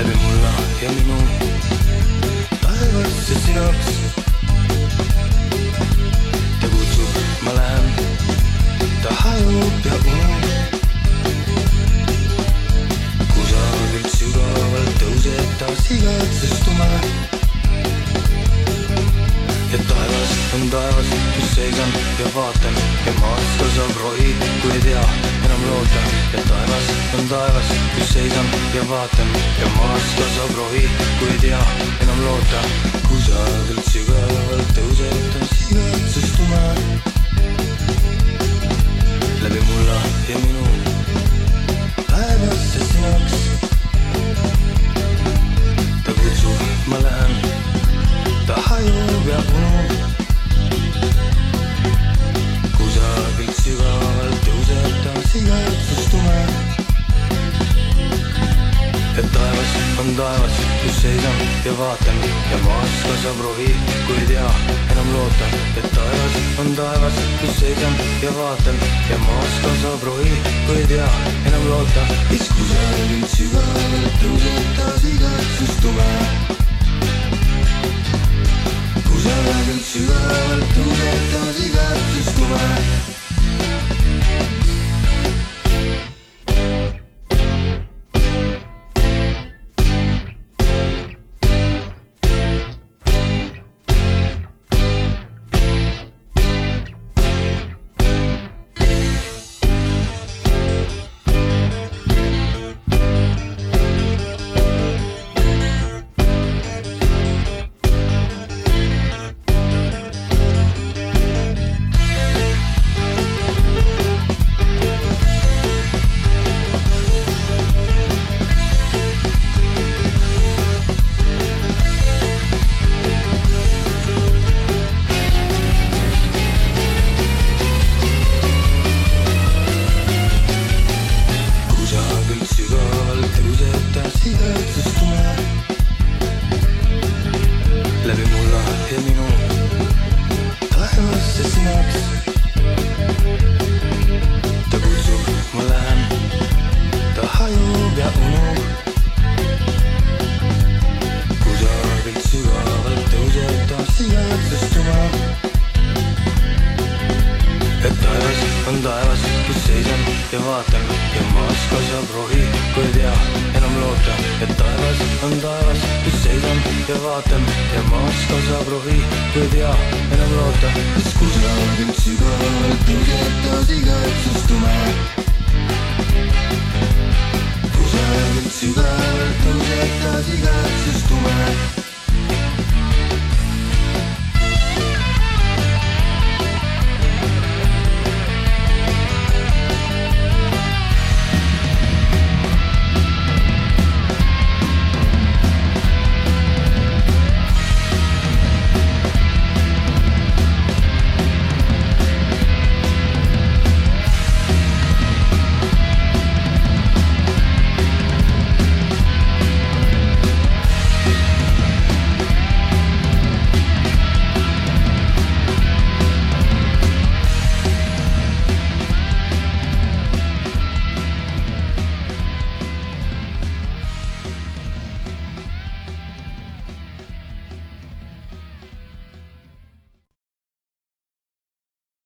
läbi mulla ja minu taevasse sinaks. ta kutsub, ma lähen, ta hajub ja unub. kusagilt sügavalt tõuseb ta sigatsustuma ja taevas on taevas, kus seisan ja vaatan ja maast kasvab rohi, kui ei tea enam loota. ja taevas on taevas, kus seisan ja vaatan ja maast kasvab rohi, kui ei tea enam loota. kusagilt sügavalt on taevas, kus seisan ja vaatan ja maast kasvab rohi, kui ei tea enam loota. ja taevas on taevas, kus seisan ja vaatan ja maast kasvab rohi, kui ei tea enam loota. siis kusagilt sügavalt tõuseb kusagilt sügavalt tõuseb ta sigatsustuma. läbi on taevas, kus seisan ja vaatan ja maas kasvab rohi, kui ei tea enam loota. et taevas on taevas, kus seisan ja vaatan ja maas kasvab rohi, kui ei tea enam loota. siis kusagilt sügavalt tõuseb ta sigatsustuma